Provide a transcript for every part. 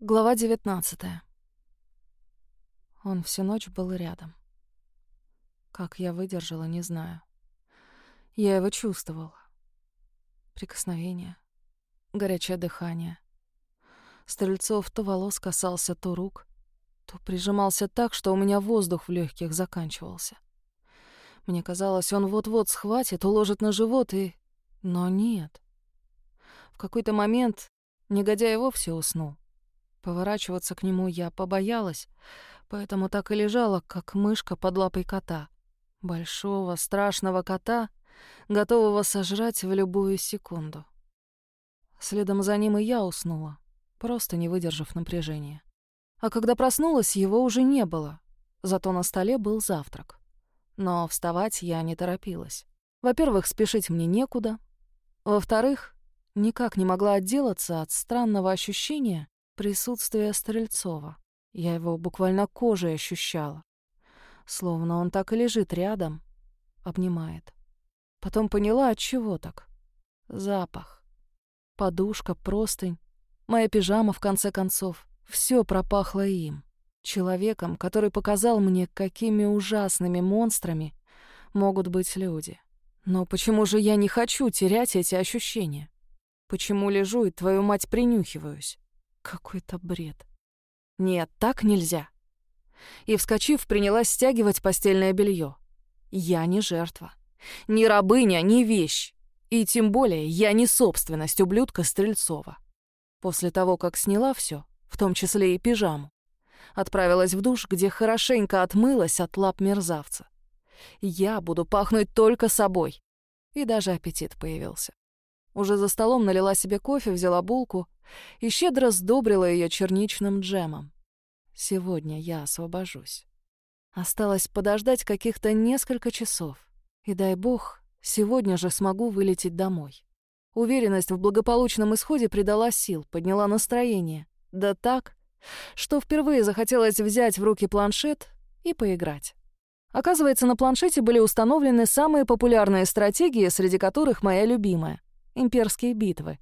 Глава 19. Он всю ночь был рядом. Как я выдержала, не знаю. Я его чувствовала. Прикосновение, горячее дыхание. Стрельцов то волос касался, то рук, то прижимался так, что у меня воздух в легких заканчивался. Мне казалось, он вот-вот схватит, уложит на живот и... Но нет. В какой-то момент негодяй вовсе уснул. Поворачиваться к нему я побоялась, поэтому так и лежала, как мышка под лапой кота. Большого, страшного кота, готового сожрать в любую секунду. Следом за ним и я уснула, просто не выдержав напряжения. А когда проснулась, его уже не было, зато на столе был завтрак. Но вставать я не торопилась. Во-первых, спешить мне некуда. Во-вторых, никак не могла отделаться от странного ощущения присутствия Стрельцова. Я его буквально кожей ощущала. Словно он так и лежит рядом, обнимает. Потом поняла, от чего так. Запах. Подушка, простынь, моя пижама, в конце концов. Все пропахло им. Человеком, который показал мне, какими ужасными монстрами могут быть люди. Но почему же я не хочу терять эти ощущения? Почему лежу и, твою мать, принюхиваюсь? Какой-то бред. Нет, так нельзя. И, вскочив, принялась стягивать постельное белье. Я не жертва. Ни рабыня, ни вещь. И тем более я не собственность ублюдка Стрельцова. После того, как сняла все, в том числе и пижаму, отправилась в душ, где хорошенько отмылась от лап мерзавца. Я буду пахнуть только собой. И даже аппетит появился. Уже за столом налила себе кофе, взяла булку и щедро сдобрила ее черничным джемом. Сегодня я освобожусь. Осталось подождать каких-то несколько часов. И дай бог, сегодня же смогу вылететь домой. Уверенность в благополучном исходе придала сил, подняла настроение. Да так, что впервые захотелось взять в руки планшет и поиграть. Оказывается, на планшете были установлены самые популярные стратегии, среди которых моя любимая — имперские битвы,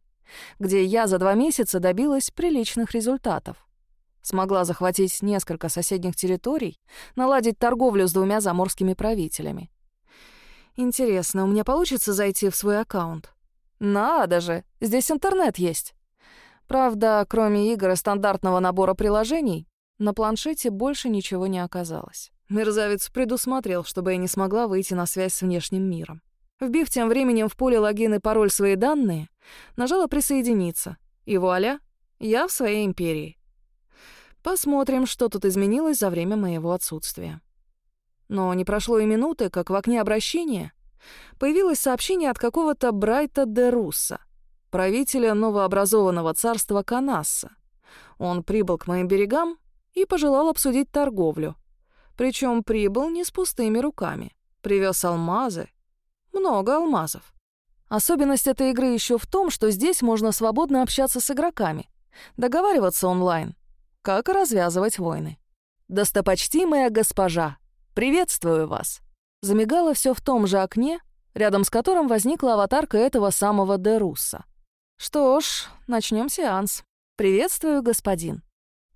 где я за два месяца добилась приличных результатов. Смогла захватить несколько соседних территорий, наладить торговлю с двумя заморскими правителями. Интересно, у меня получится зайти в свой аккаунт? Надо же, здесь интернет есть. Правда, кроме игр и стандартного набора приложений, на планшете больше ничего не оказалось. Мерзавец предусмотрел, чтобы я не смогла выйти на связь с внешним миром. Вбив тем временем в поле логин и пароль свои данные, нажала «Присоединиться», и вуаля, я в своей империи. Посмотрим, что тут изменилось за время моего отсутствия. Но не прошло и минуты, как в окне обращения появилось сообщение от какого-то Брайта де Русса, правителя новообразованного царства Канасса. Он прибыл к моим берегам и пожелал обсудить торговлю. Причем прибыл не с пустыми руками. Привез алмазы. Много алмазов. Особенность этой игры еще в том, что здесь можно свободно общаться с игроками, договариваться онлайн, как развязывать войны. «Достопочтимая госпожа, приветствую вас!» Замигало все в том же окне, рядом с которым возникла аватарка этого самого Дерусса. «Что ж, начнем сеанс. Приветствую, господин.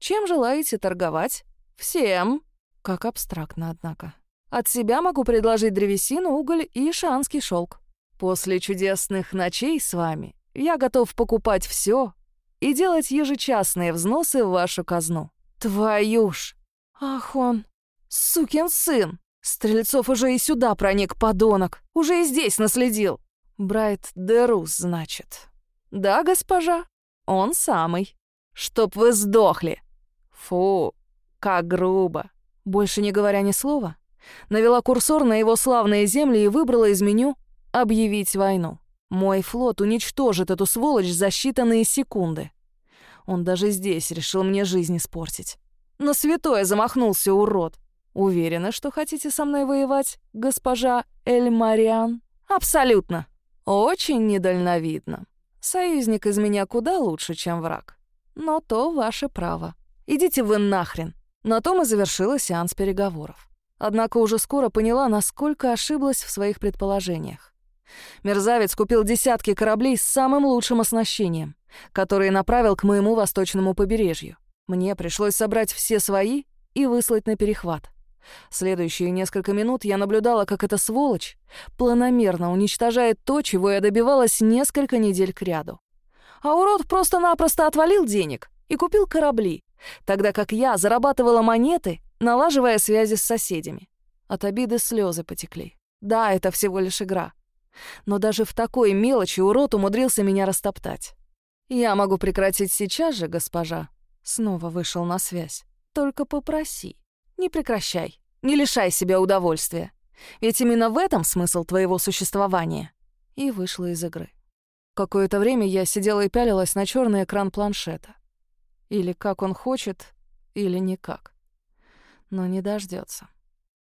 Чем желаете торговать?» «Всем!» Как абстрактно, однако. От себя могу предложить древесину, уголь и шанский шелк. После чудесных ночей с вами я готов покупать все, и делать ежечасные взносы в вашу казну. Твою ж! Ах он! Сукин сын! Стрельцов уже и сюда проник, подонок. Уже и здесь наследил. Брайт Дерус, значит. Да, госпожа, он самый. Чтоб вы сдохли. Фу, как грубо. Больше не говоря ни слова, навела курсор на его славные земли и выбрала из меню «Объявить войну». Мой флот уничтожит эту сволочь за считанные секунды. Он даже здесь решил мне жизнь испортить. На святое замахнулся, урод. Уверена, что хотите со мной воевать, госпожа Эльмариан? Абсолютно. Очень недальновидно. Союзник из меня куда лучше, чем враг. Но то ваше право. Идите вы нахрен. На том и завершила сеанс переговоров. Однако уже скоро поняла, насколько ошиблась в своих предположениях. Мерзавец купил десятки кораблей с самым лучшим оснащением, которые направил к моему восточному побережью. Мне пришлось собрать все свои и выслать на перехват. Следующие несколько минут я наблюдала, как эта сволочь планомерно уничтожает то, чего я добивалась несколько недель кряду. А урод просто-напросто отвалил денег и купил корабли, тогда как я зарабатывала монеты, налаживая связи с соседями. От обиды слезы потекли. Да, это всего лишь игра. Но даже в такой мелочи урод умудрился меня растоптать. «Я могу прекратить сейчас же, госпожа». Снова вышел на связь. «Только попроси. Не прекращай. Не лишай себя удовольствия. Ведь именно в этом смысл твоего существования». И вышла из игры. Какое-то время я сидела и пялилась на черный экран планшета. Или как он хочет, или никак. Но не дождется.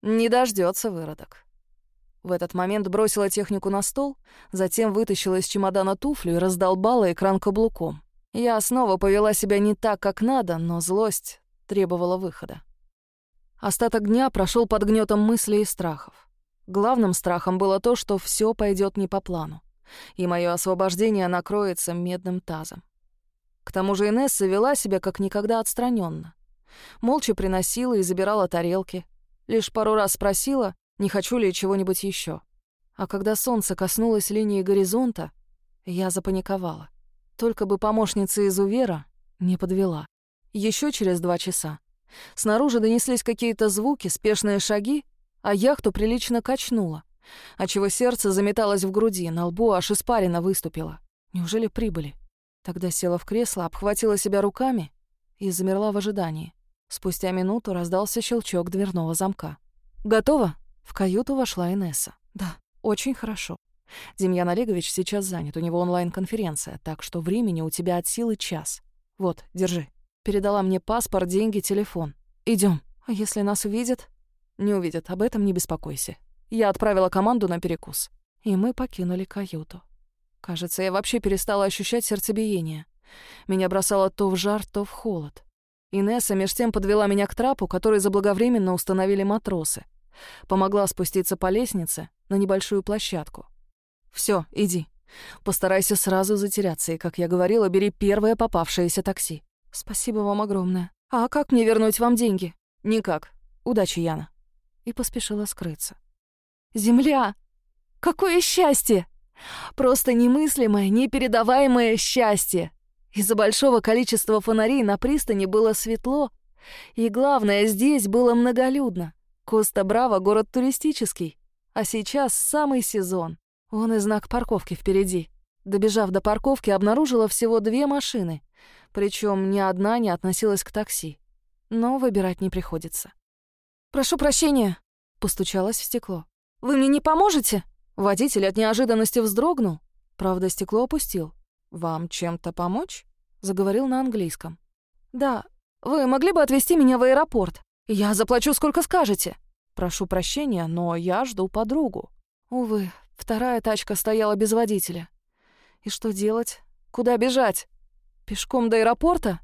Не дождется выродок. В этот момент бросила технику на стол, затем вытащила из чемодана туфлю и раздолбала экран каблуком. Я снова повела себя не так, как надо, но злость требовала выхода. Остаток дня прошел под гнетом мыслей и страхов. Главным страхом было то, что все пойдет не по плану, и мое освобождение накроется медным тазом. К тому же Инесса вела себя как никогда отстраненно. Молча приносила и забирала тарелки. Лишь пару раз спросила, не хочу ли чего-нибудь еще. А когда солнце коснулось линии горизонта, я запаниковала. Только бы помощница из Увера не подвела. Еще через два часа. Снаружи донеслись какие-то звуки, спешные шаги, а яхту прилично качнуло, отчего сердце заметалось в груди, на лбу аж испарина выступила. Неужели прибыли? Тогда села в кресло, обхватила себя руками и замерла в ожидании. Спустя минуту раздался щелчок дверного замка. «Готово?» В каюту вошла Инесса. «Да, очень хорошо. Демьян Олегович сейчас занят, у него онлайн-конференция, так что времени у тебя от силы час. Вот, держи». Передала мне паспорт, деньги, телефон. Идем. А если нас увидят? Не увидят, об этом не беспокойся. Я отправила команду на перекус. И мы покинули каюту. Кажется, я вообще перестала ощущать сердцебиение. Меня бросало то в жар, то в холод. Инесса меж тем подвела меня к трапу, который заблаговременно установили матросы. Помогла спуститься по лестнице на небольшую площадку. Все, иди. Постарайся сразу затеряться, и, как я говорила, бери первое попавшееся такси. Спасибо вам огромное. А как мне вернуть вам деньги? Никак. Удачи, Яна. И поспешила скрыться. Земля! Какое счастье! Просто немыслимое, непередаваемое счастье! Из-за большого количества фонарей на пристани было светло, и главное, здесь было многолюдно. Коста-Браво — город туристический, а сейчас самый сезон. Он и знак парковки впереди. Добежав до парковки, обнаружила всего две машины, причем ни одна не относилась к такси. Но выбирать не приходится. «Прошу прощения», — постучалась в стекло. «Вы мне не поможете?» Водитель от неожиданности вздрогнул, правда, стекло опустил. «Вам чем-то помочь?» — заговорил на английском. «Да, вы могли бы отвезти меня в аэропорт?» «Я заплачу, сколько скажете». «Прошу прощения, но я жду подругу». Увы, вторая тачка стояла без водителя. И что делать? Куда бежать? Пешком до аэропорта?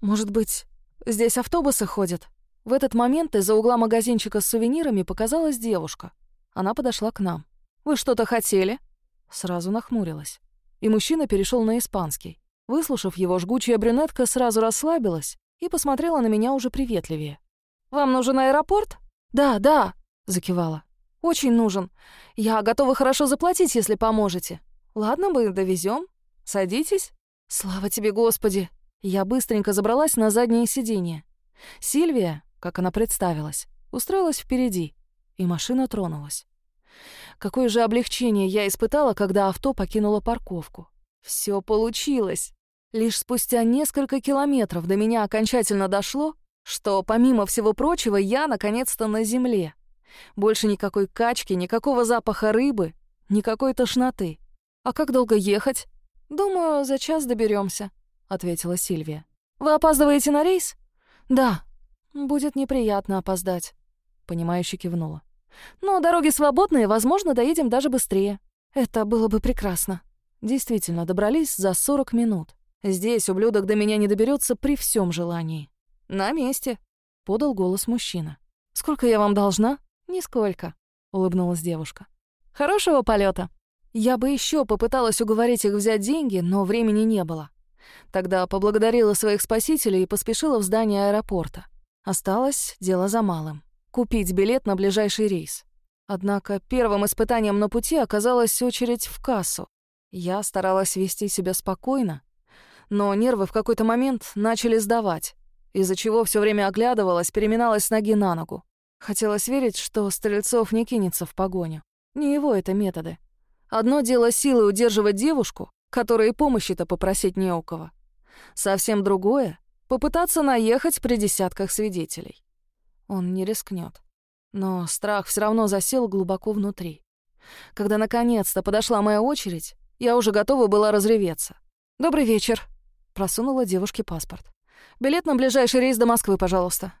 Может быть, здесь автобусы ходят? В этот момент из-за угла магазинчика с сувенирами показалась девушка. Она подошла к нам. «Вы что-то хотели?» Сразу нахмурилась. И мужчина перешел на испанский. Выслушав его, жгучая брюнетка сразу расслабилась и посмотрела на меня уже приветливее. «Вам нужен аэропорт?» «Да, да», — закивала. «Очень нужен. Я готова хорошо заплатить, если поможете. Ладно, мы довезем. Садитесь». «Слава тебе, Господи!» Я быстренько забралась на заднее сиденье. Сильвия, как она представилась, устроилась впереди, и машина тронулась. Какое же облегчение я испытала, когда авто покинуло парковку. Все получилось. Лишь спустя несколько километров до меня окончательно дошло, что, помимо всего прочего, я наконец-то на земле. Больше никакой качки, никакого запаха рыбы, никакой тошноты. А как долго ехать? Думаю, за час доберемся, ответила Сильвия. Вы опаздываете на рейс? Да. Будет неприятно опоздать, понимающе кивнула. Но дороги свободные, возможно, доедем даже быстрее. Это было бы прекрасно. Действительно, добрались за 40 минут. Здесь ублюдок до меня не доберется при всем желании. «На месте», — подал голос мужчина. «Сколько я вам должна?» «Нисколько», — улыбнулась девушка. «Хорошего полета. Я бы еще попыталась уговорить их взять деньги, но времени не было. Тогда поблагодарила своих спасителей и поспешила в здание аэропорта. Осталось дело за малым — купить билет на ближайший рейс. Однако первым испытанием на пути оказалась очередь в кассу. Я старалась вести себя спокойно, но нервы в какой-то момент начали сдавать, из-за чего все время оглядывалась, переминалась с ноги на ногу. Хотелось верить, что Стрельцов не кинется в погоню. Не его это методы. Одно дело силой удерживать девушку, которой помощи-то попросить не у кого. Совсем другое — попытаться наехать при десятках свидетелей. Он не рискнет. Но страх все равно засел глубоко внутри. Когда наконец-то подошла моя очередь, я уже готова была разреветься. «Добрый вечер», — просунула девушке паспорт. «Билет на ближайший рейс до Москвы, пожалуйста».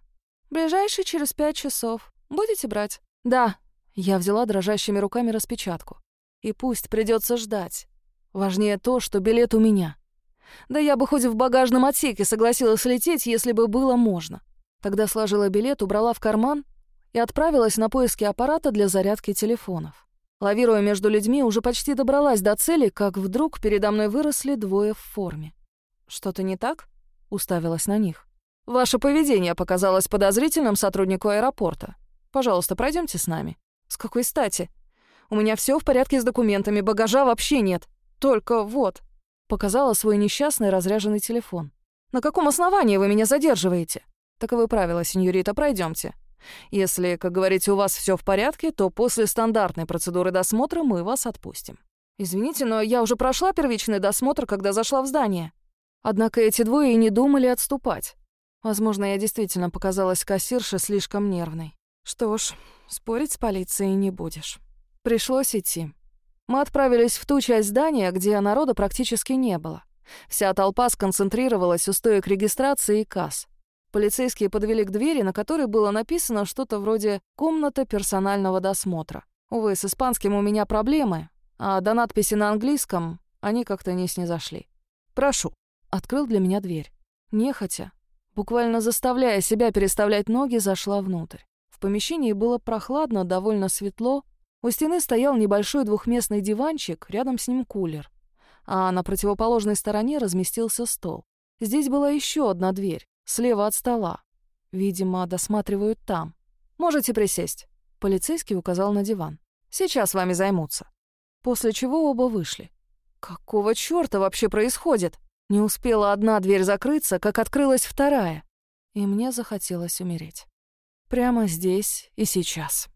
«Ближайший через пять часов. Будете брать?» «Да». Я взяла дрожащими руками распечатку. И пусть придется ждать. Важнее то, что билет у меня. Да я бы хоть в багажном отсеке согласилась лететь, если бы было можно. Тогда сложила билет, убрала в карман и отправилась на поиски аппарата для зарядки телефонов. Лавируя между людьми, уже почти добралась до цели, как вдруг передо мной выросли двое в форме. «Что-то не так?» — уставилась на них. «Ваше поведение показалось подозрительным сотруднику аэропорта. Пожалуйста, пройдемте с нами». «С какой стати? У меня все в порядке с документами, багажа вообще нет. Только вот...» Показала свой несчастный разряженный телефон. «На каком основании вы меня задерживаете?» «Таковы правила, сеньорита, пройдемте. Если, как говорите, у вас все в порядке, то после стандартной процедуры досмотра мы вас отпустим. Извините, но я уже прошла первичный досмотр, когда зашла в здание. Однако эти двое и не думали отступать. Возможно, я действительно показалась кассирше слишком нервной. Что ж, спорить с полицией не будешь. Пришлось идти. Мы отправились в ту часть здания, где народа практически не было. Вся толпа сконцентрировалась у стоек регистрации и касс. Полицейские подвели к двери, на которой было написано что-то вроде «комната персонального досмотра». Увы, с испанским у меня проблемы, а до надписи на английском они как-то не снизошли. «Прошу», — открыл для меня дверь. Нехотя, буквально заставляя себя переставлять ноги, зашла внутрь. В помещении было прохладно, довольно светло. У стены стоял небольшой двухместный диванчик, рядом с ним кулер. А на противоположной стороне разместился стол. Здесь была еще одна дверь, слева от стола. Видимо, досматривают там. Можете присесть. Полицейский указал на диван. Сейчас вами займутся. После чего оба вышли. Какого чёрта вообще происходит? Не успела одна дверь закрыться, как открылась вторая. И мне захотелось умереть. Прямо здесь и сейчас.